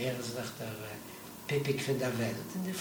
Er ist doch äh, der Pipik von der Welt. Und